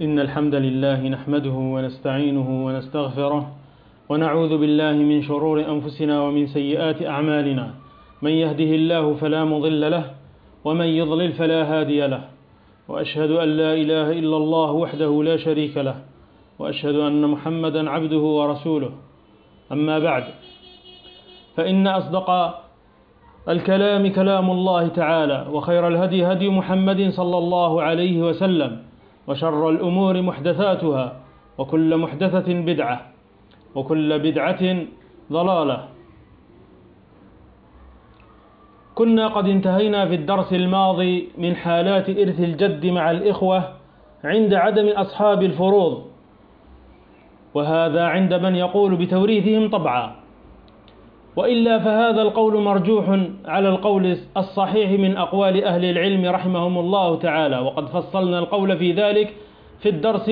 إن الحمد لله نحمده ونستعينه ونستغفره ونعوذ بالله من شرور أنفسنا ومن سيئات أعمالنا. من يهده الله فلا مضل له ومن يضلل فلا هادي له. وأشهد أن لا إله إلا الله وحده لا شريك له وأشهد أن محمدا عبده ورسوله. أما بعد فإن أصدق الكلام كلام الله تعالى وخير الهدي هدي محمد صلى الله عليه وسلم. وشر الأمور محدثاتها وكل محدثة بدعة وكل بدعة ضلالة. كنا قد انتهينا في الدرس الماضي من حالات إرث الجد مع الإخوة عند عدم أصحاب الفروض وهذا عند من يقول بتوريثهم طبعا. وإلا فهذا القول مرجوح على القول الصحيح من أقوال أهل العلم رحمهم الله تعالى. وقد فصلنا القول في ذلك في الدرس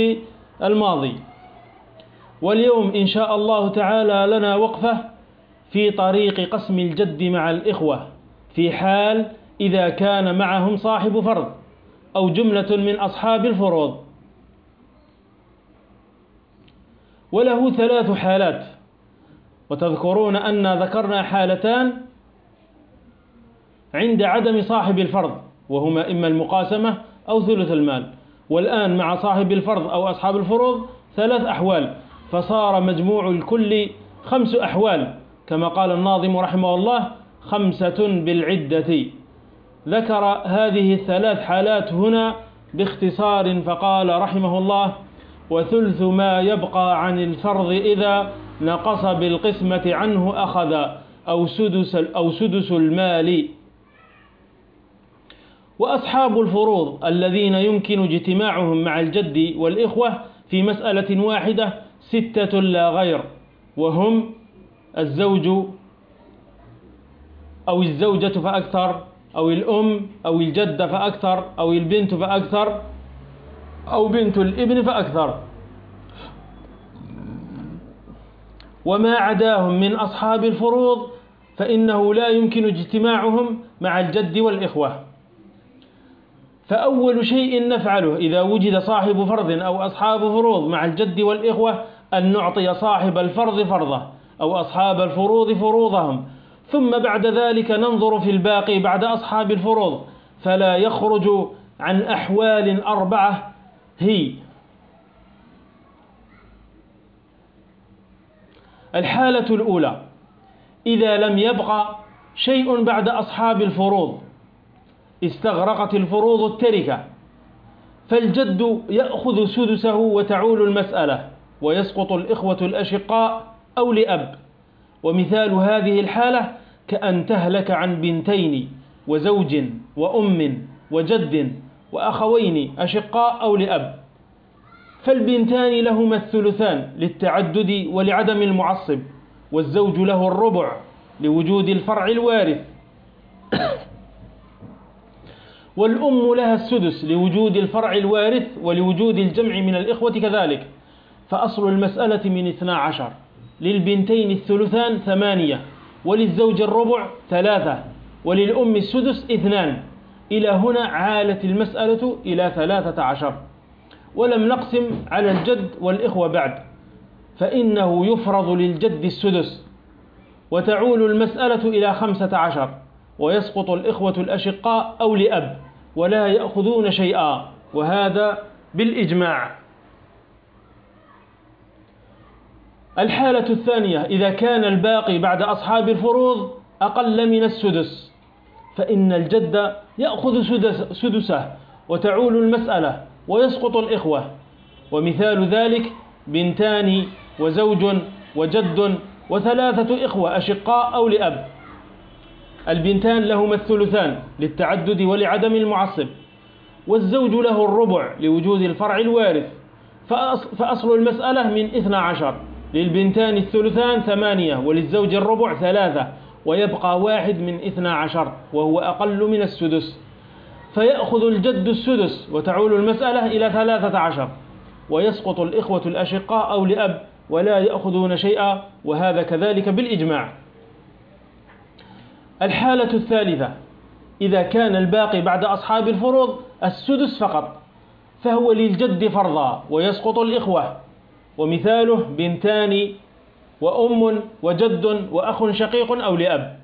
الماضي. واليوم إن شاء الله تعالى لنا وقفة في طريق قسم الجد مع الإخوة في حال إذا كان معهم صاحب فرض أو جملة من أصحاب الفروض. وله ثلاث حالات. وتذكرون أن ذكرنا حالتان عند عدم صاحب الفرض وهما إما المقاسمة أو ثلث المال. والآن مع صاحب الفرض أو أصحاب الفروض ثلاث أحوال فصار مجموع الكل خمس أحوال. كما قال الناظم رحمه الله خمسة بالعدة. ذكر هذه الثلاث حالات هنا باختصار فقال رحمه الله وثلث ما يبقى عن الفرض إذا نقص بالقسمة عنه أخذ أو سدس, أو سدس المال. وأصحاب الفروض الذين يمكن اجتماعهم مع الجد والإخوة في مسألة واحدة ستة لا غير وهم الزوج أو الزوجة فأكثر أو الأم أو الجدة فأكثر أو البنت فأكثر أو بنت الإبن فأكثر. وما عداهم من أصحاب الفروض فإنه لا يمكن اجتماعهم مع الجد والإخوة. فأول شيء نفعله إذا وجد صاحب فرض أو أصحاب فروض مع الجد والإخوة أن نعطي صاحب الفرض فرضه أو أصحاب الفروض فروضهم. ثم بعد ذلك ننظر في الباقي بعد أصحاب الفروض فلا يخرج عن أحوال أربعة هي الحالة الأولى. إذا لم يبقى شيء بعد أصحاب الفروض استغرقت الفروض التركة فالجد يأخذ سدسه وتعول المسألة ويسقط الإخوة الأشقاء أو لأب. ومثال هذه الحالة كأن تهلك عن بنتين وزوج وأم وجد وأخوين أشقاء أو لأب. فالبنتان لهما الثلثان للتعدد ولعدم المعصب والزوج له الربع لوجود الفرع الوارث. والأم لها السدس لوجود الفرع الوارث ولوجود الجمع من الإخوة كذلك. فأصل المسألة من اثنا عشر. للبنتين الثلثان ثمانية وللزوج الربع ثلاثة وللأم السدس اثنان. إلى هنا عالت المسألة إلى ثلاثة عشر. ولم نقسم على الجد والإخوة بعد فإنه يفرض للجد السدس وتعول المسألة إلى خمسة عشر ويسقط الإخوة الأشقاء أو لأب ولا يأخذون شيئا وهذا بالإجماع. الحالة الثانية إذا كان الباقي بعد أصحاب الفروض أقل من السدس فإن الجد يأخذ سدس سدسه وتعول المسألة ويسقط الإخوة. ومثال ذلك بنتان وزوج وجد وثلاثة إخوة أشقاء أو لأب. البنتان لهما الثلثان للتعدد ولعدم المعصب. والزوج له الربع لوجود الفرع الوارث. فأصل المسألة من اثنى عشر. للبنتان الثلثان ثمانية وللزوج الربع ثلاثة. ويبقى واحد من اثنى عشر وهو أقل من السدس. فيأخذ الجد السدس وتعول المسألة إلى ثلاثة عشر ويسقط الإخوة الأشقاء أو لأب ولا يأخذون شيئا وهذا كذلك بالإجماع. الحالة الثالثة إذا كان الباقي بعد أصحاب الفروض السدس فقط فهو للجد فرضا ويسقط الإخوة. ومثاله بنتان وأم وجد وأخ شقيق أو لأب.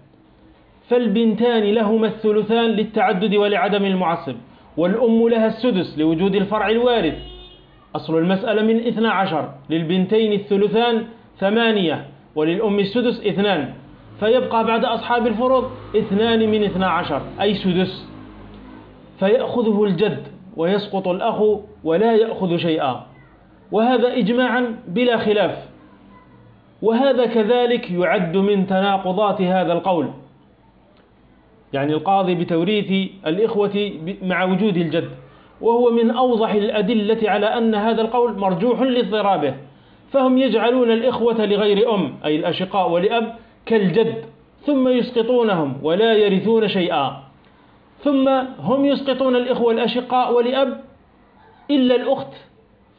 فالبنتان لهما الثلثان للتعدد ولعدم المعصب والأم لها السدس لوجود الفرع الوارث أصل المسألة من اثنى عشر للبنتين الثلثان ثمانية وللأم السدس اثنان. فيبقى بعد أصحاب الفروض اثنان من اثنى عشر أي سدس. فيأخذه الجد ويسقط الأخ ولا يأخذ شيئا. وهذا إجماعا بلا خلاف. وهذا كذلك يعد من تناقضات هذا القول. يعني القاضي بتوريث الإخوة مع وجود الجد وهو من أوضح الأدلة على أن هذا القول مرجوح لاضطرابه. فهم يجعلون الإخوة لغير أم أي الأشقاء ولأب كالجد ثم يسقطونهم ولا يرثون شيئا. ثم هم يسقطون الإخوة الأشقاء ولأب إلا الأخت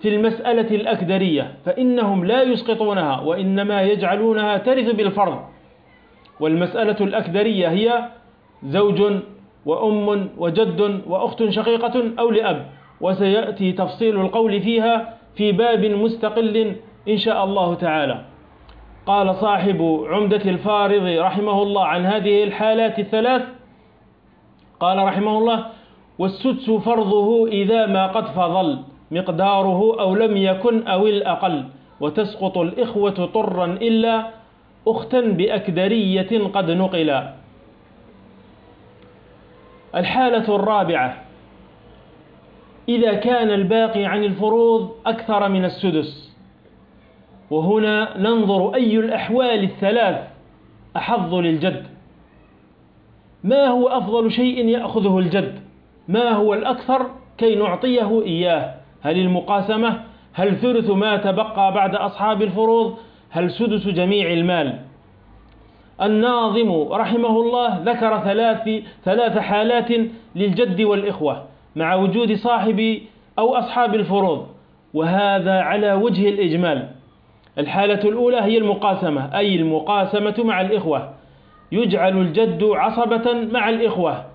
في المسألة الأكدرية فإنهم لا يسقطونها وإنما يجعلونها ترث بالفرض. والمسألة الأكدرية هي زوج وأم وجد وأخت شقيقة أو لأب وسيأتي تفصيل القول فيها في باب مستقل إن شاء الله تعالى. قال صاحب عمدة الفارض رحمه الله عن هذه الحالات الثلاث قال رحمه الله والسدس فرضه إذا ما قد فضل مقداره أو لم يكن أو الأقل وتسقط الإخوة طرا إلا أختا بأكدرية قد نقلا. الحالة الرابعة. إذا كان الباقي عن الفروض أكثر من السدس. وهنا ننظر أي الأحوال الثلاث أحظ للجد. ما هو أفضل شيء يأخذه الجد؟ ما هو الأكثر كي نعطيه إياه؟ هل المقاسمة؟ هل ثلث ما تبقى بعد أصحاب الفروض؟ هل سدس جميع المال؟ الناظم رحمه الله ذكر ثلاث, ثلاث حالات للجد والإخوة مع وجود صاحب أو أصحاب الفروض وهذا على وجه الإجمال. الحالة الأولى هي المقاسمة أي المقاسمة مع الإخوة. يجعل الجد عصبة مع الإخوة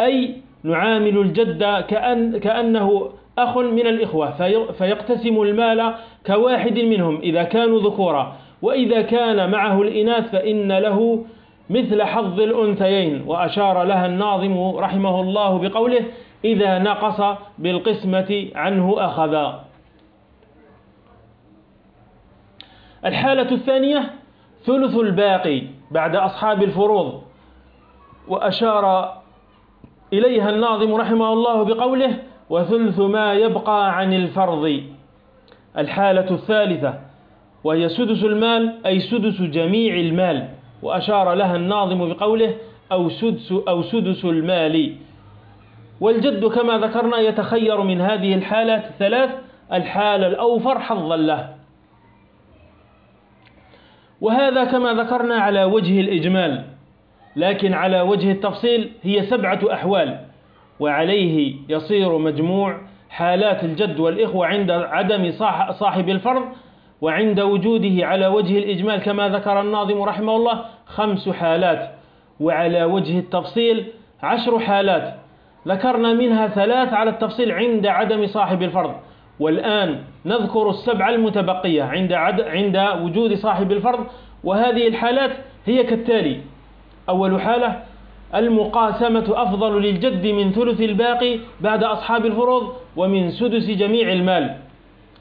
أي نعامل الجد كأن كأنه أخ من الإخوة فيقتسم المال كواحد منهم إذا كانوا ذكورا. وإذا كان معه الإناث فإن له مثل حظ الأنثيين. وأشار لها الناظم رحمه الله بقوله إذا نقص بالقسمة عنه أخذا الحالة الثانية ثلث الباقي بعد أصحاب الفروض. وأشار إليها الناظم رحمه الله بقوله وثلث ما يبقى عن الفرض. الحالة الثالثة وهي سدس المال أي سدس جميع المال. وأشار لها الناظم بقوله أو سدس, أو سدس المال. والجد كما ذكرنا يتخير من هذه الحالات الثلاث الحالة الأوفر حظا له. وهذا كما ذكرنا على وجه الإجمال. لكن على وجه التفصيل هي سبعة أحوال. وعليه يصير مجموع حالات الجد والإخوة عند عدم صاحب الفرض وعند وجوده على وجه الإجمال كما ذكر الناظم رحمه الله خمس حالات. وعلى وجه التفصيل عشر حالات. ذكرنا منها ثلاث على التفصيل عند عدم صاحب الفرض. والآن نذكر السبع المتبقية عند, عد عند وجود صاحب الفرض. وهذه الحالات هي كالتالي. أول حالة المقاسمة أفضل للجد من ثلث الباقي بعد أصحاب الفروض ومن سدس جميع المال.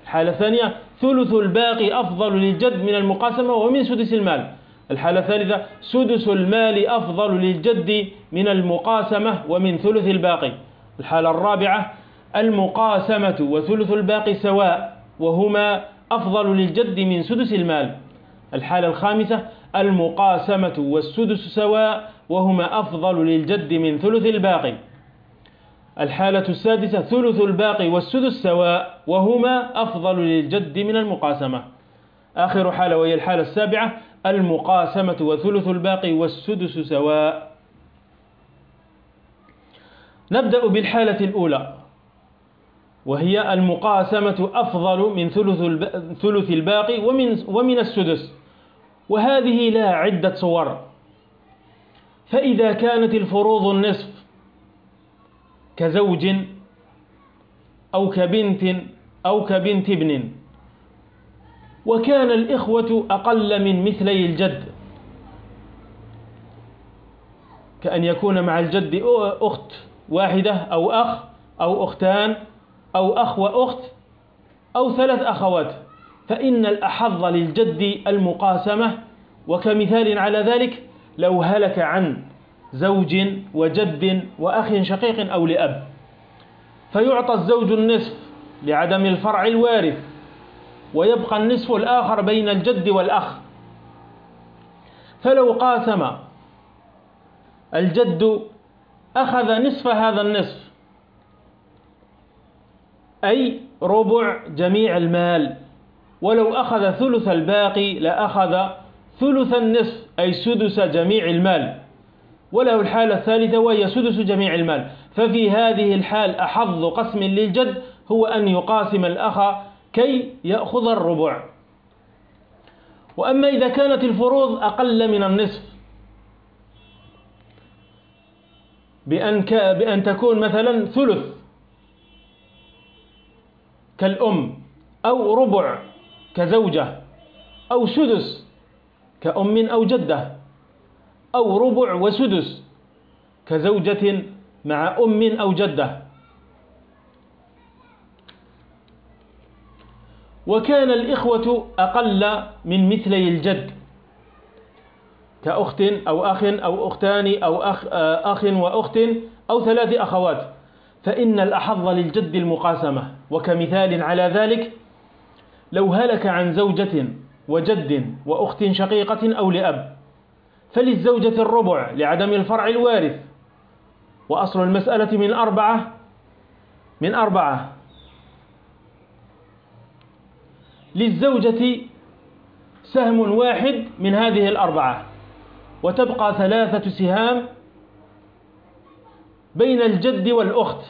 الحالة الثانية ثلث الباقي أفضل للجد من المقاسمة ومن سدس المال. الحالة الثالثة سدس المال أفضل للجد من المقاسمة ومن ثلث الباقي. الحالة الرابعة المقاسمة وثلث الباقي سواء وهما أفضل للجد من سدس المال. الحالة الخامسة المقاسمة والسدس سواء وهما أفضل للجد من ثلث الباقي. الحالة السادسة ثلث الباقي والسدس سواء وهما أفضل للجد من المقاسمة. آخر حالة وهي الحالة السابعة المقاسمة وثلث الباقي والسدس سواء. نبدأ بالحالة الأولى وهي المقاسمة أفضل من ثلث الباقي ومن, ومن السدس. وهذه لها عدة صور. فإذا كانت الفروض النصف كزوج أو كبنت أو كبنت ابن. وكان الإخوة أقل من مثلي الجد. كأن يكون مع الجد أخت واحدة أو أخ أو أختان أو أخ وأخت أو ثلاث أخوات. فإن الأحظ للجد المقاسمة. وكمثال على ذلك لو هلك عن زوج وجد وأخ شقيق أو لأب. فيعطى الزوج النصف لعدم الفرع الوارث ويبقى النصف الآخر بين الجد والأخ. فلو قاسم الجد أخذ نصف هذا النصف أي ربع جميع المال. ولو أخذ ثلث الباقي لأخذ ثلث النصف أي سدس جميع المال. وله الحالة الثالثة وهي سدس جميع المال. ففي هذه الحال أحظ قسم للجد هو أن يقاسم الأخ كي يأخذ الربع. وأما إذا كانت الفروض أقل من النصف بأن, بأن تكون مثلا ثلث كالأم أو ربع كزوجة أو سدس كأم أو جدة. أو ربع وسدس كزوجة مع أم أو جدة. وكان الإخوة أقل من مثلي الجد كأخت أو أخ أو أختان أو أخ, أخ وأخت أو ثلاث أخوات. فإن الأحظ للجد المقاسمة. وكمثال على ذلك لو هلك عن زوجة وجد وأخت شقيقة أو لأب فللزوجة الربع لعدم الفرع الوارث. وأصل المسألة من أربعة من أربعة. للزوجة سهم واحد من هذه الأربعة. وتبقى ثلاثة سهام بين الجد والأخت.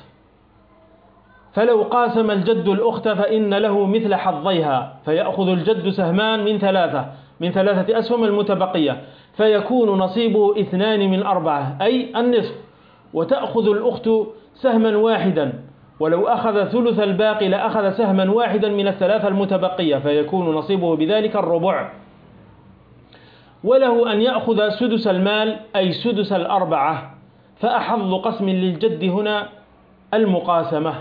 فلو قاسم الجد الأخت فإن له مثل حظيها فيأخذ الجد سهمان من ثلاثة. من ثلاثة أسهم المتبقية فيكون نصيبه اثنان من أربعة أي النصف. وتأخذ الأخت سهما واحدا ولو أخذ ثلث الباقي لأخذ سهما واحدا من الثلاثة المتبقية فيكون نصيبه بذلك الربع. وله أن يأخذ سدس المال أي سدس الأربعة فأحظ قسم للجد هنا المقاسمة.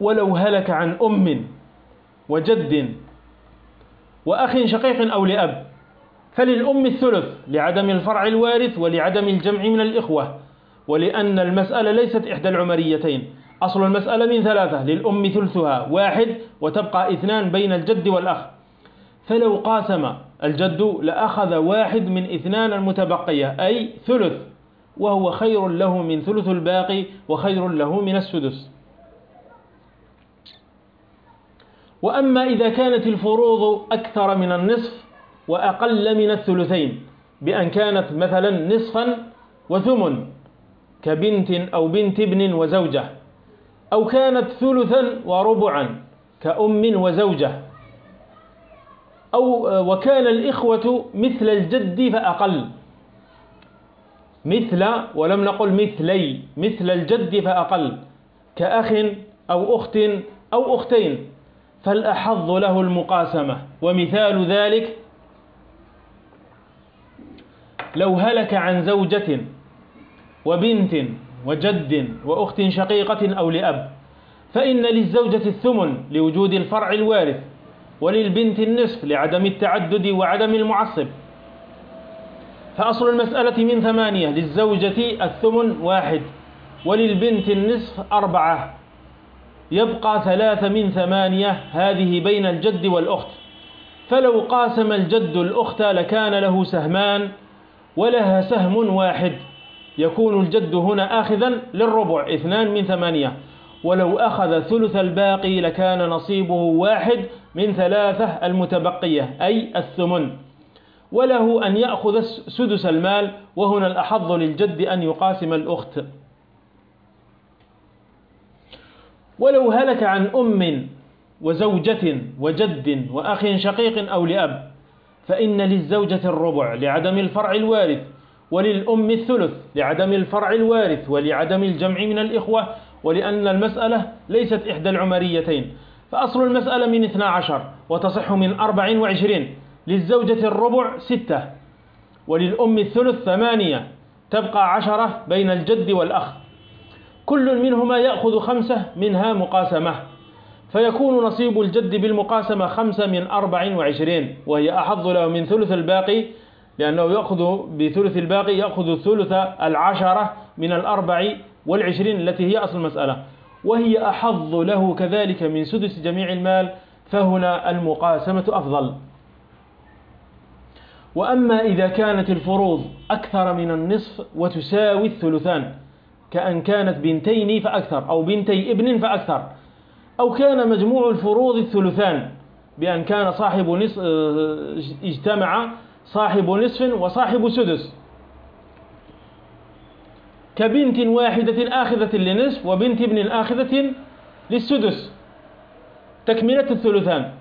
ولو هلك عن أم وجد وأخ شقيق أو لأب فللأم الثلث لعدم الفرع الوارث ولعدم الجمع من الإخوة ولأن المسألة ليست إحدى العمريتين أصل المسألة من ثلاثة للأم ثلثها واحد وتبقى اثنان بين الجد والأخ. فلو قاسم الجد لأخذ واحد من اثنان المتبقية أي ثلث وهو خير له من ثلث الباقي وخير له من السدس. وأما إذا كانت الفروض أكثر من النصف وأقل من الثلثين بأن كانت مثلا نصفا وثمن كبنت أو بنت ابن وزوجة أو كانت ثلثا وربعا كأم وزوجة أو وكان الإخوة مثل الجد فأقل. مثل ولم نقل مثلي مثل الجد فأقل كأخ أو أخت أو أختين. فالأحظ له المقاسمة. ومثال ذلك لو هلك عن زوجة وبنت وجد وأخت شقيقة أو لأب فإن للزوجة الثمن لوجود الفرع الوارث وللبنت النصف لعدم التعدد وعدم المعصب. فأصل المسألة من ثمانية للزوجة الثمن واحد وللبنت النصف أربعة. يبقى ثلاثة من ثمانية هذه بين الجد والأخت. فلو قاسم الجد الأخت لكان له سهمان ولها سهم واحد. يكون الجد هنا آخذا للربع اثنان من ثمانية. ولو أخذ ثلث الباقي لكان نصيبه واحد من ثلاثة المتبقية أي الثمن. وله أن يأخذ سدس المال وهنا الأحظ للجد أن يقاسم الأخت. ولو هلك عن أم وزوجة وجد وأخ شقيق أو لأب فإن للزوجة الربع لعدم الفرع الوارث وللأم الثلث لعدم الفرع الوارث ولعدم الجمع من الإخوة ولأن المسألة ليست إحدى العمريتين. فأصل المسألة من 12 وتصح من 24 للزوجة الربع ستة وللأم الثلث ثمانية. تبقى عشرة بين الجد والأخ. كل منهما يأخذ خمسة منها مقاسمة. فيكون نصيب الجد بالمقاسمة خمسة من أربع وعشرين وهي أحظ له من ثلث الباقي لأنه يأخذ بثلث الباقي يأخذ ثلث العشرة من الأربع والعشرين التي هي أصل المسألة. وهي أحظ له كذلك من سدس جميع المال فهنا المقاسمة أفضل. وأما إذا كانت الفروض أكثر من النصف وتساوي الثلثان كأن كانت بنتين فأكثر أو بنتي ابن فأكثر. أو كان مجموع الفروض الثلثان بأن كان صاحب نصف آه، اجتمع صاحب نصف وصاحب سدس. كبنت واحدة آخذة لنصف وبنت ابن آخذة للسدس. تكملة الثلثان.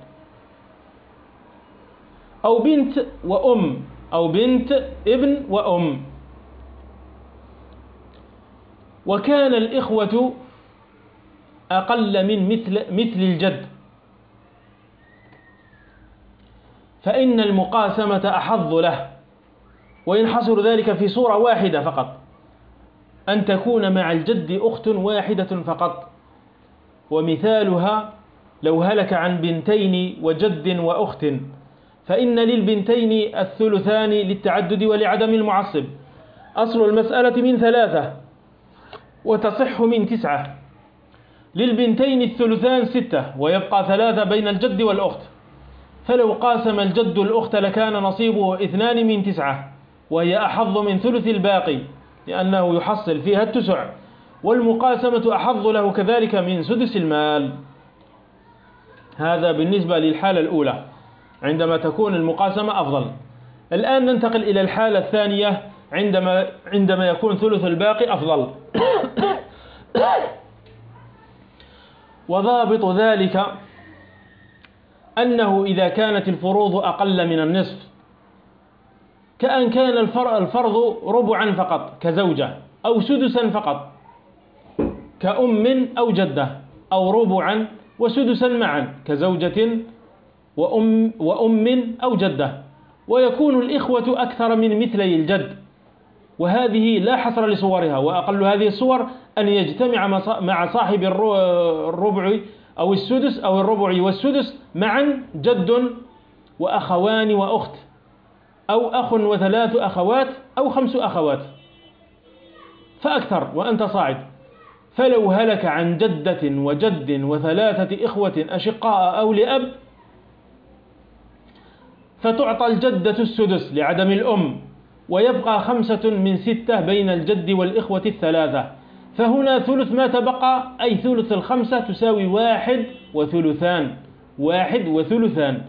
أو بنت وأم أو بنت ابن وأم. وكان الإخوة أقل من مثل, مثل الجد. فإن المقاسمة أحظ له وينحصر ذلك في صورة واحدة فقط أن تكون مع الجد أخت واحدة فقط. ومثالها لو هلك عن بنتين وجد وأخت فإن للبنتين الثلثان للتعدد ولعدم المعصب. أصل المسألة من ثلاثة. وتصح من تسعة. للبنتين الثلثان ستة ويبقى ثلاثة بين الجد والأخت. فلو قاسم الجد الأخت لكان نصيبه اثنان من تسعة وهي أحظ من ثلث الباقي لأنه يحصل فيها التسع. والمقاسمة أحظ له كذلك من سدس المال. هذا بالنسبة للحالة الأولى عندما تكون المقاسمة أفضل. الآن ننتقل إلى الحالة الثانية عندما عندما يكون ثلث الباقي أفضل. وضابط ذلك أنه إذا كانت الفروض أقل من النصف كأن كان الفرض ربعا فقط كزوجة أو سدسا فقط كأم أو جدة أو ربعا وسدسا معا كزوجة وأم, وأم أو جدة. ويكون الإخوة أكثر من مثلي الجد. وهذه لا حصر لصورها وأقل هذه الصور أن يجتمع مع صاحب الربع أو السدس أو الربع والسدس معا جد وأخوان وأخت أو أخ وثلاث أخوات أو خمس أخوات. فأكثر وأنت صاعد. فلو هلك عن جدة وجد وثلاثة إخوة أشقاء أو لأب فتعطى الجدة السدس لعدم الأم. ويبقى خمسة من ستة بين الجد والإخوة الثلاثة. فهنا ثلث ما تبقى أي ثلث الخمسة تساوي واحد وثلثان واحد وثلثان.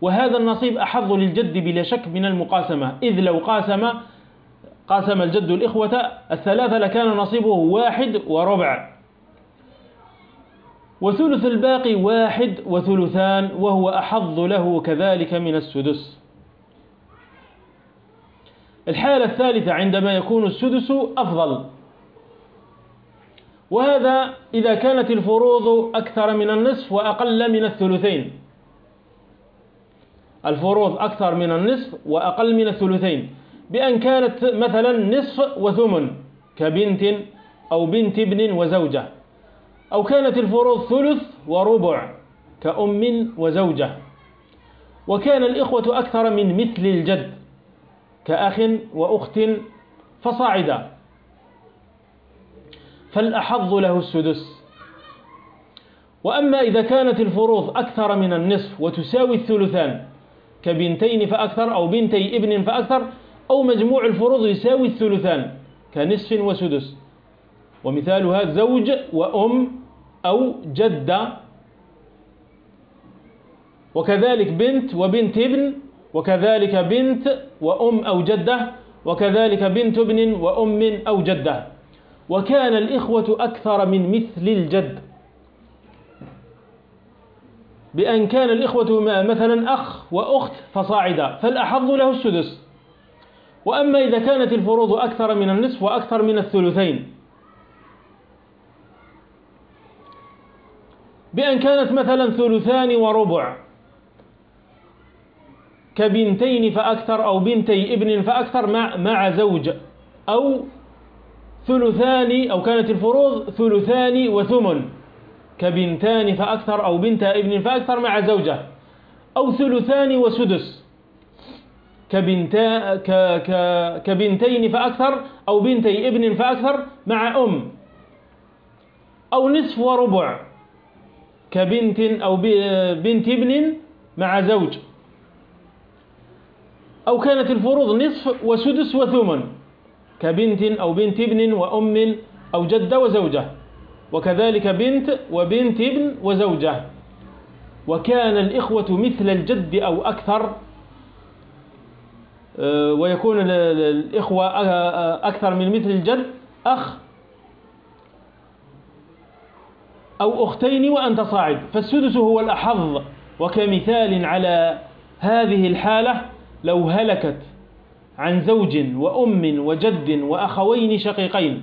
وهذا النصيب أحظ للجد بلا شك من المقاسمة. إذ لو قاسم قاسم الجد الإخوة الثلاثة لكان نصيبه واحد وربع. وثلث الباقي واحد وثلثان وهو أحظ له كذلك من السدس. الحالة الثالثة عندما يكون السدس أفضل. وهذا إذا كانت الفروض أكثر من النصف وأقل من الثلثين. الفروض أكثر من النصف وأقل من الثلثين. بأن كانت مثلا نصف وثمن كبنت أو بنت ابن وزوجة. أو كانت الفروض ثلث وربع كأم وزوجة. وكان الإخوة أكثر من مثل الجد. كأخ وأخت فصاعدا. فالأحظ له السدس. وأما إذا كانت الفروض أكثر من النصف وتساوي الثلثان كبنتين فأكثر أو بنتي ابن فأكثر أو مجموع الفروض يساوي الثلثان كنصف وسدس. ومثالها زوج وأم أو جدة. وكذلك بنت وبنت ابن وكذلك بنت وأم أو جدة وكذلك بنت ابن وأم أو جدة. وكان الإخوة أكثر من مثل الجد. بأن كان الإخوة مثلا أخ وأخت فصاعدا فالأحظ له السدس. وأما إذا كانت الفروض أكثر من النصف وأكثر من الثلثين. بأن كانت مثلا ثلثان وربع. كبنتين فأكثر أو بنتي ابن فأكثر مع, مع زوج أو ثلثان أو كانت الفروض ثلثان وثمن. كبنتان فأكثر أو بنت ابن فأكثر مع زوجة أو ثلثان وسدس. كبنتا ك ك كبنتين فأكثر أو بنتي ابن فأكثر مع أم أو نصف وربع. كبنت أو بنت ابن مع زوج. أو كانت الفروض نصف وسدس وثمن كبنت أو بنت ابن وأم أو جدة وزوجة وكذلك بنت وبنت ابن وزوجة. وكان الإخوة مثل الجد أو أكثر آه، ويكون الإخوة أكثر من مثل الجد أخ أو أختين وأنت صاعد. فالسدس هو الأحظ وكمثال على هذه الحالة لو هلكت عن زوج وأم وجد وأخوين شقيقين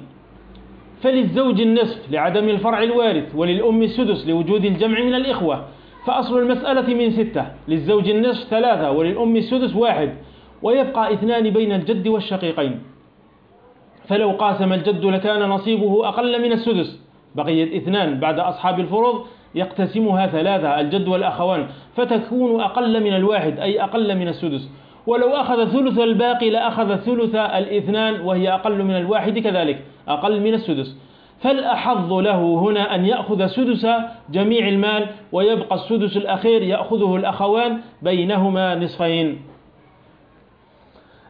فللزوج النصف لعدم الفرع الوارث وللأم السدس لوجود الجمع من الإخوة فأصل المسألة من ستة للزوج النصف ثلاثة وللأم السدس واحد ويبقى اثنان بين الجد والشقيقين. فلو قاسم الجد لكان نصيبه أقل من السدس بقيت اثنان بعد أصحاب الفروض يقتسمها ثلاثة الجد والأخوان فتكون أقل من الواحد أي أقل من السدس. ولو أخذ ثلث الباقي لأخذ ثلث الاثنان وهي أقل من الواحد كذلك أقل من السدس. فالأحظ له هنا أن يأخذ سدس جميع المال ويبقى السدس الأخير يأخذه الأخوان بينهما نصفين.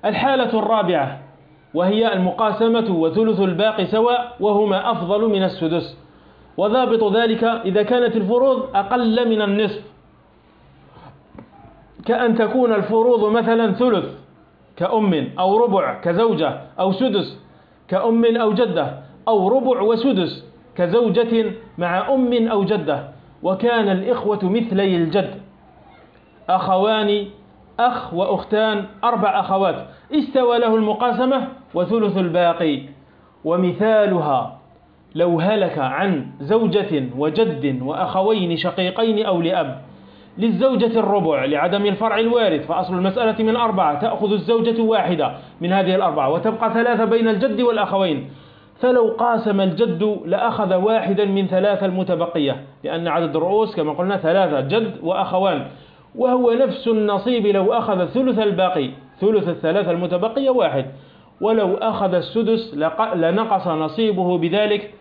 الحالة الرابعة وهي المقاسمة وثلث الباقي سواء وهما أفضل من السدس. وضابط ذلك إذا كانت الفروض أقل من النصف كأن تكون الفروض مثلا ثلث كأم أو ربع كزوجة أو سدس كأم أو جدة أو ربع وسدس كزوجة مع أم أو جدة. وكان الإخوة مثلي الجد. أخوان أخ وأختان أربع أخوات. استوى له المقاسمة وثلث الباقي. ومثالها لو هلك عن زوجة وجد وأخوين شقيقين أو لأب للزوجة الربع لعدم الفرع الوارث فأصل المسألة من أربعة تأخذ الزوجة واحدة من هذه الأربعة وتبقى ثلاثة بين الجد والأخوين. فلو قاسم الجد لأخذ واحدا من ثلاثة المتبقية لأن عدد الرؤوس كما قلنا ثلاثة جد وأخوان. وهو نفس النصيب لو أخذ ثلث الباقي ثلث الثلاثة المتبقية واحد. ولو أخذ السدس لنقص نصيبه بذلك.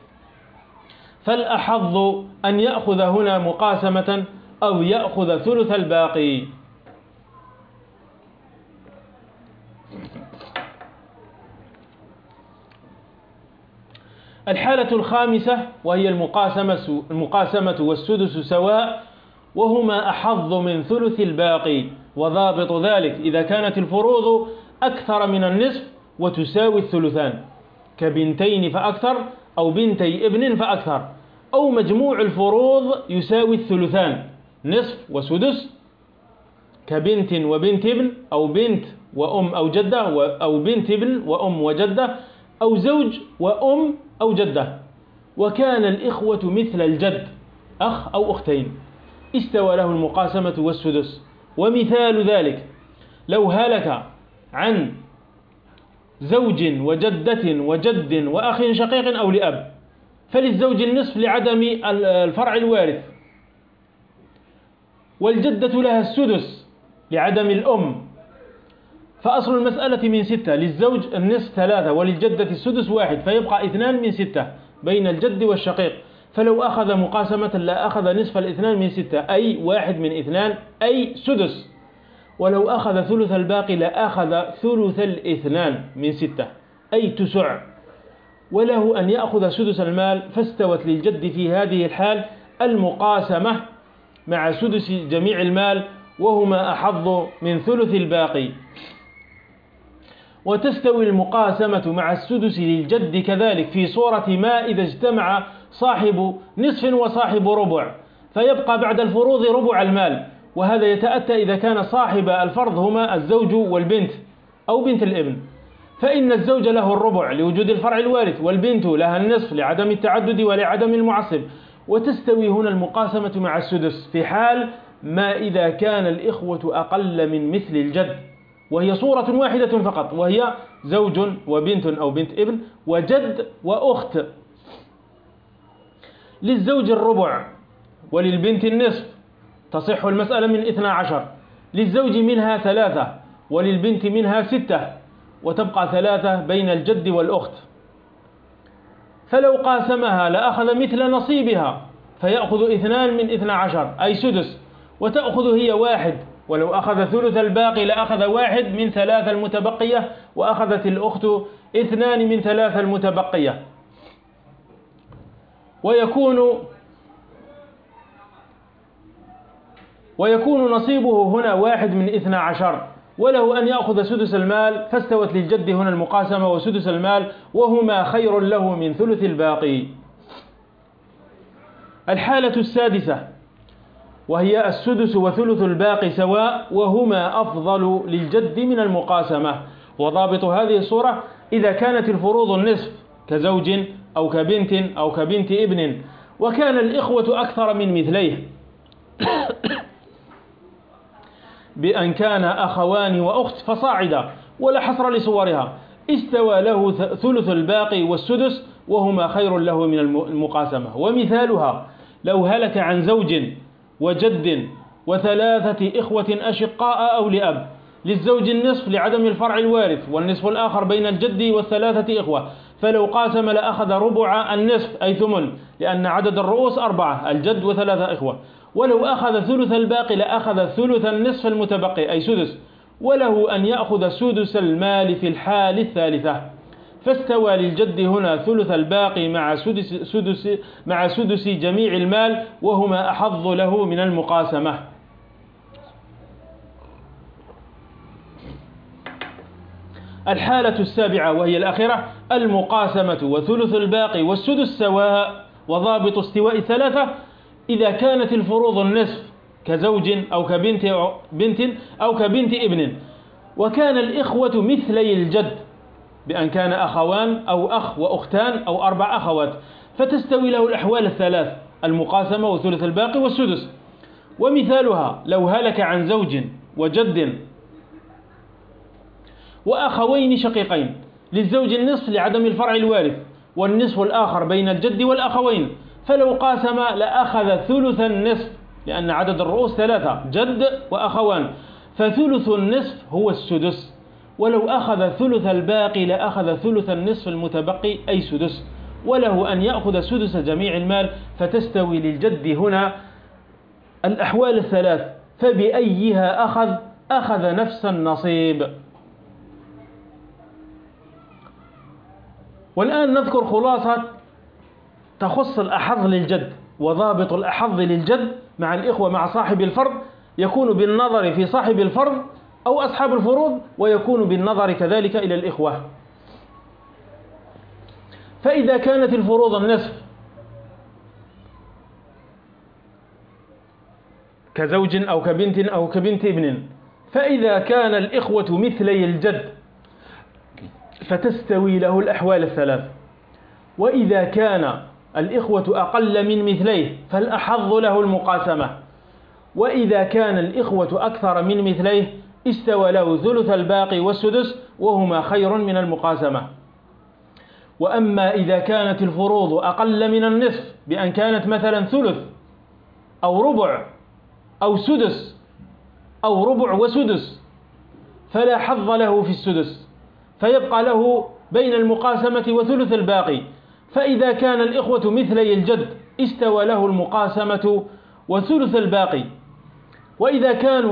فالأحظ أن يأخذ هنا مقاسمة أو يأخذ ثلث الباقي. الحالة الخامسة وهي المقاسمة, المقاسمة والسدس سواء وهما أحظ من ثلث الباقي وضابط ذلك إذا كانت الفروض أكثر من النصف وتساوي الثلثان. كبنتين فأكثر أو بنتي ابن فأكثر. أو مجموع الفروض يساوي الثلثان. نصف وسدس كبنت وبنت ابن أو بنت وأم أو جدة أو بنت ابن وأم وجدة أو زوج وأم أو جدة. وكان الإخوة مثل الجد أخ أو أختين. استوى له المقاسمة والسدس. ومثال ذلك لو هلك عن زوج وجدة وجد وأخ شقيق أو لأب فللزوج النصف لعدم الفرع الوارث. والجدة لها السدس لعدم الأم. فأصل المسألة من ستة للزوج النصف ثلاثة وللجدة السدس واحد فيبقى اثنان من ستة بين الجد والشقيق. فلو أخذ مقاسمة لا أخذ نصف الاثنان من ستة أي واحد من اثنان أي سدس. ولو أخذ ثلث الباقي لأخذ ثلث الاثنان من ستة أي تسع. وله أن يأخذ سدس المال فاستوت للجد في هذه الحال المقاسمة مع سدس جميع المال وهما أحظ من ثلث الباقي. وتستوي المقاسمة مع السدس للجد كذلك في صورة ما إذا اجتمع صاحب نصف وصاحب ربع فيبقى بعد الفروض ربع المال. وهذا يتأتى إذا كان صاحب الفرض هما الزوج والبنت أو بنت الابن. فإن الزوج له الربع لوجود الفرع الوارث والبنت لها النصف لعدم التعدد ولعدم المعصب. وتستوي هنا المقاسمة مع السدس في حال ما إذا كان الإخوة أقل من مثل الجد. وهي صورة واحدة فقط وهي زوج وبنت أو بنت ابن وجد وأخت. للزوج الربع وللبنت النصف تصح المسألة من اثنا عشر. للزوج منها ثلاثة وللبنت منها ستة وتبقى ثلاثة بين الجد والأخت. فلو قاسمها لأخذ مثل نصيبها فيأخذ اثنان من اثنى عشر أي سدس وتأخذ هي واحد. ولو أخذ ثلث الباقي لأخذ واحد من ثلاثة المتبقية وأخذت الأخت اثنان من ثلاثة المتبقية. ويكون ويكون نصيبه هنا واحد من اثنى عشر. وله أن يأخذ سدس المال فاستوت للجد هنا المقاسمة وسدس المال وهما خير له من ثلث الباقي. الحالة السادسة وهي السدس وثلث الباقي سواء وهما أفضل للجد من المقاسمة. وضابط هذه الصورة إذا كانت الفروض النصف كزوج أو كبنت أو كبنت ابن وكان الإخوة أكثر من مثليه. بأن كان أخوان وأخت فصاعدا ولا حصر لصورها. استوى له ثلث الباقي والسدس وهما خير له من المقاسمة. ومثالها لو هلك عن زوج وجد وثلاثة إخوة أشقاء أو لأب للزوج النصف لعدم الفرع الوارث والنصف الآخر بين الجد والثلاثة إخوة فلو قاسم لأخذ ربع النصف أي ثمن لأن عدد الرؤوس أربعة الجد وثلاثة إخوة. ولو أخذ ثلث الباقي لأخذ ثلث النصف المتبقي أي سدس. وله أن يأخذ سدس المال في الحال الثالثة. فاستوى للجد هنا ثلث الباقي مع سدس, سدس مع سدس جميع المال وهما أحظ له من المقاسمة. الحالة السابعة وهي الأخيرة المقاسمة وثلث الباقي والسدس سواء وضابط استواء الثلاثة إذا كانت الفروض النصف كزوج أو كبنت بنت أو كبنت ابن. وكان الإخوة مثلي الجد بأن كان أخوان أو أخ وأختان أو أربع أخوات. فتستوي له الأحوال الثلاث المقاسمة وثلث الباقي والسدس. ومثالها لو هلك عن زوج وجد وأخوين شقيقين للزوج النصف لعدم الفرع الوارث والنصف الآخر بين الجد والأخوين. فلو قاسم لأخذ ثلث النصف؟ لأن عدد الرؤوس ثلاثة جد وأخوان. فثلث النصف هو السدس. ولو أخذ ثلث الباقي لأخذ ثلث النصف المتبقي أي سدس. وله أن يأخذ سدس جميع المال فتستوي للجد هنا. الأحوال الثلاث فبأيها أخذ؟ أخذ نفس النصيب. والآن نذكر خلاصة تخص الأحظ للجد وضابط الأحظ للجد مع الإخوة مع صاحب الفرض يكون بالنظر في صاحب الفرض أو أصحاب الفروض ويكون بالنظر كذلك إلى الإخوة. فإذا كانت الفروض النصف كزوج أو كبنت أو كبنت ابن فإذا كان الإخوة مثلي الجد فتستوي له الأحوال الثلاث. وإذا كان الإخوة أقل من مثليه فالأحظ له المقاسمة؟ وإذا كان الإخوة أكثر من مثليه استوى له ثلث الباقي والسدس وهما خير من المقاسمة. وأما إذا كانت الفروض أقل من النصف بأن كانت مثلا ثلث أو ربع أو سدس أو ربع وسدس فلا حظ له في السدس. فيبقى له بين المقاسمة وثلث الباقي. فإذا كان الإخوة مثلي الجد استوى له المقاسمة وثلث الباقي. وإذا كان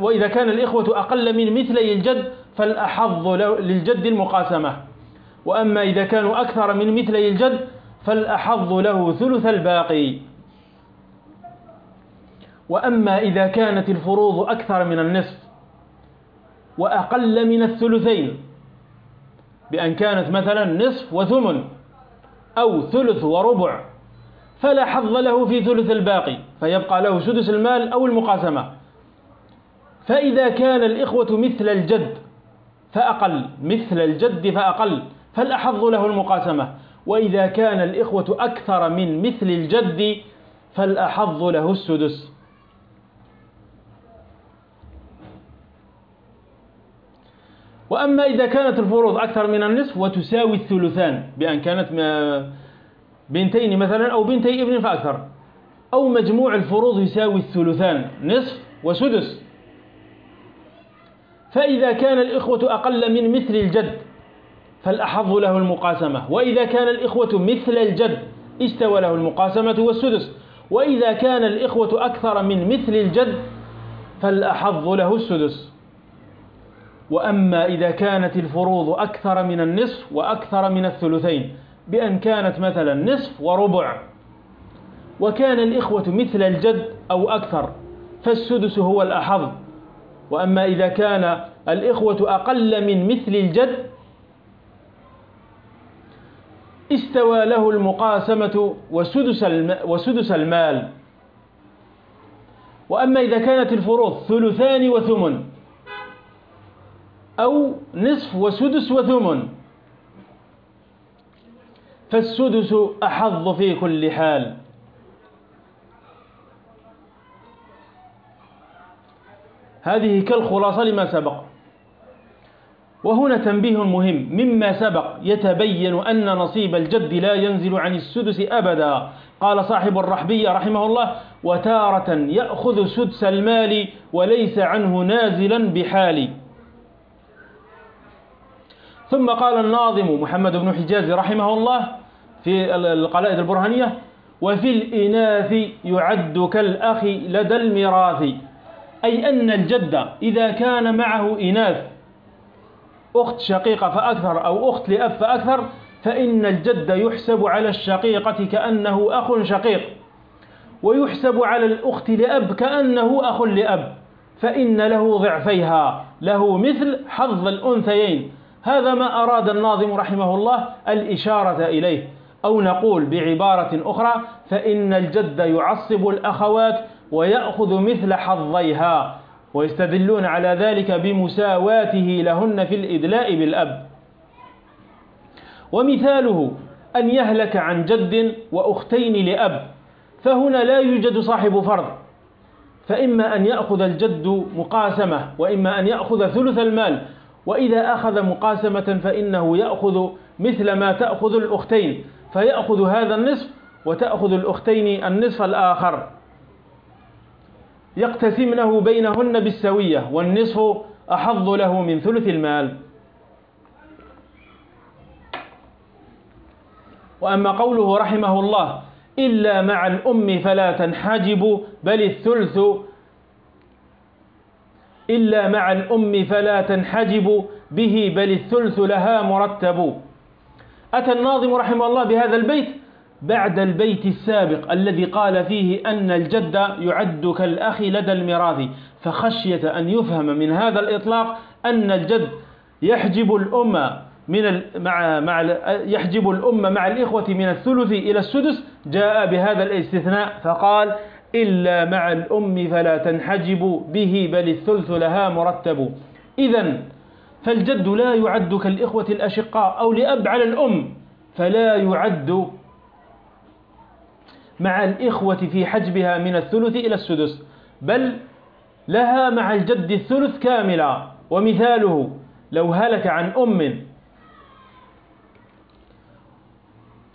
وإذا كان الإخوة أقل من مثلي الجد فالأحظ للجد المقاسمة. وأما إذا كانوا أكثر من مثلي الجد فالأحظ له ثلث الباقي. وأما إذا كانت الفروض أكثر من النصف وأقل من الثلثين بأن كانت مثلا نصف وثمن أو ثلث وربع فلا حظ له في ثلث الباقي فيبقى له سدس المال أو المقاسمة. فإذا كان الإخوة مثل الجد فأقل مثل الجد فأقل فالأحظ له المقاسمة. وإذا كان الإخوة أكثر من مثل الجد فالأحظ له السدس. وأما إذا كانت الفروض أكثر من النصف وتساوي الثلثان بأن كانت بنتين مثلا أو بنتي ابن فأكثر أو مجموع الفروض يساوي الثلثان نصف وسدس. فإذا كان الإخوة أقل من مثل الجد فالأحظ له المقاسمة. وإذا كان الإخوة مثل الجد استوى له المقاسمة والسدس. وإذا كان الإخوة أكثر من مثل الجد فالأحظ له السدس. وأما إذا كانت الفروض أكثر من النصف وأكثر من الثلثين بأن كانت مثلا نصف وربع. وكان الإخوة مثل الجد أو أكثر فالسدس هو الأحظ. وأما إذا كان الإخوة أقل من مثل الجد استوى له المقاسمة وسدس المال. وأما إذا كانت الفروض ثلثان وثمن أو نصف وسدس وثمن. فالسدس أحظ في كل حال. هذه كالخلاصة لما سبق. وهنا تنبيه مهم مما سبق يتبين أن نصيب الجد لا ينزل عن السدس أبدا. قال صاحب الرحبية رحمه الله وتارة يأخذ سدس المال وليس عنه نازلا بحال ثم قال الناظم محمد بن حجاز رحمه الله في القلائد البرهانية وفي الإناث يعد كالأخ لدى الميراث. أي أن الجد إذا كان معه إناث أخت شقيقة فأكثر أو أخت لأب فأكثر فإن الجد يحسب على الشقيقة كأنه أخ شقيق ويحسب على الأخت لأب كأنه أخ لأب فإن له ضعفيها له مثل حظ الأنثيين. هذا ما أراد الناظم رحمه الله الإشارة إليه أو نقول بعبارة أخرى فإن الجد يعصب الأخوات ويأخذ مثل حظيها ويستدلون على ذلك بمساواته لهن في الإدلاء بالأب. ومثاله أن يهلك عن جد وأختين لأب فهنا لا يوجد صاحب فرض فإما أن يأخذ الجد مقاسمة وإما أن يأخذ ثلث المال وإذا أخذ مقاسمة فإنه يأخذ مثل ما تأخذ الأختين فيأخذ هذا النصف وتأخذ الأختين النصف الآخر. يقتسمنه بينهن بالسوية والنصف أحظ له من ثلث المال. وأما قوله رحمه الله إلا مع الأم فلا تنحجب بل الثلث إلا مع الأم فلا تنحجب به بل الثلث لها مرتب. أتى الناظم رحمه الله بهذا البيت؟ بعد البيت السابق الذي قال فيه أن الجد يعد كالأخ لدى الميراث. فخشية أن يفهم من هذا الإطلاق أن الجد يحجب الأمة من مع مع يحجب الأمة مع الإخوة من الثلث إلى السدس. جاء بهذا الاستثناء فقال إلا مع الأم فلا تنحجب به بل الثلث لها مرتب. إذا فالجد لا يعد كالإخوة الأشقاء أو لأب على الأم فلا يعد مع الإخوة في حجبها من الثلث إلى السدس بل لها مع الجد الثلث كاملا. ومثاله لو هلك عن أم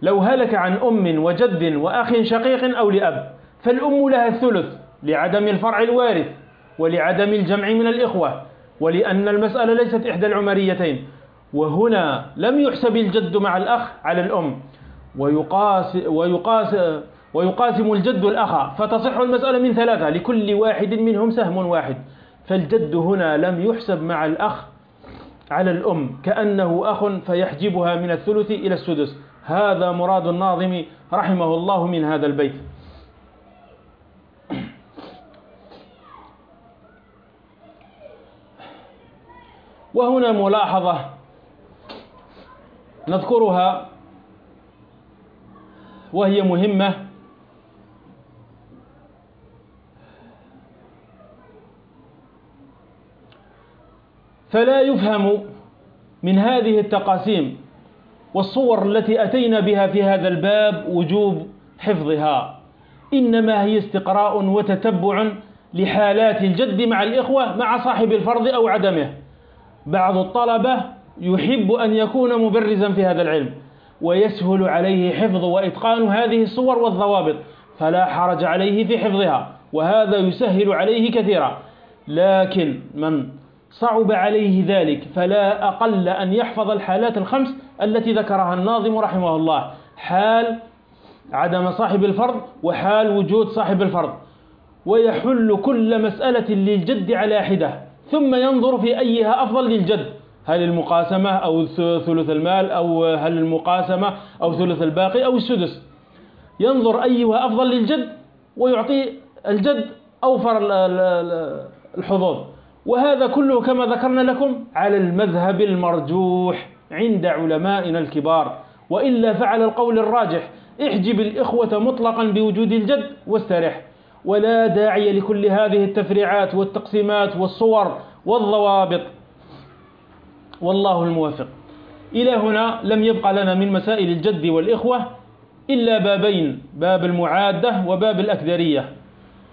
لو هلك عن أم وجد وأخ شقيق أو لأب فالأم لها الثلث لعدم الفرع الوارث ولعدم الجمع من الإخوة ولأن المسألة ليست إحدى العمريتين. وهنا لم يحسب الجد مع الأخ على الأم. ويقاس ويقاس ويقاسم الجد الأخ. فتصح المسألة من ثلاثة لكل واحد منهم سهم واحد. فالجد هنا لم يحسب مع الأخ على الأم. كأنه أخ فيحجبها من الثلث إلى السدس. هذا مراد الناظم رحمه الله من هذا البيت. وهنا ملاحظة نذكرها وهي مهمة. فلا يفهم من هذه التقاسيم والصور التي أتينا بها في هذا الباب وجوب حفظها. إنما هي استقراء وتتبع لحالات الجد مع الإخوة مع صاحب الفرض أو عدمه. بعض الطلبة يحب أن يكون مبرزا في هذا العلم ويسهل عليه حفظ وإتقان هذه الصور والضوابط فلا حرج عليه في حفظها وهذا يسهل عليه كثيرا. لكن من صعب عليه ذلك فلا أقل أن يحفظ الحالات الخمس التي ذكرها الناظم رحمه الله حال عدم صاحب الفرض وحال وجود صاحب الفرض. ويحل كل مسألة للجد على حدة. ثم ينظر في أيها أفضل للجد. هل المقاسمة أو ثلث المال أو هل المقاسمة أو ثلث الباقي أو السدس. ينظر أيها أفضل للجد ويعطي الجد أوفر الحظوظ. وهذا كله كما ذكرنا لكم على المذهب المرجوح عند علمائنا الكبار. وإلا فعل القول الراجح احجب الإخوة مطلقا بوجود الجد واسترح. ولا داعي لكل هذه التفريعات والتقسيمات والصور والضوابط. والله الموفق. إلى هنا لم يبقى لنا من مسائل الجد والإخوة إلا بابين باب المعادة وباب الأكدرية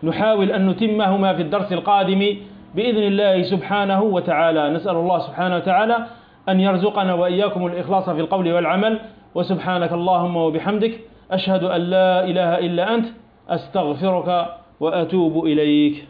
نحاول أن نتمهما في الدرس القادم بإذن الله سبحانه وتعالى. نسأل الله سبحانه وتعالى أن يرزقنا وإياكم الإخلاص في القول والعمل. وسبحانك اللهم وبحمدك أشهد أن لا إله إلا أنت أستغفرك وأتوب إليك.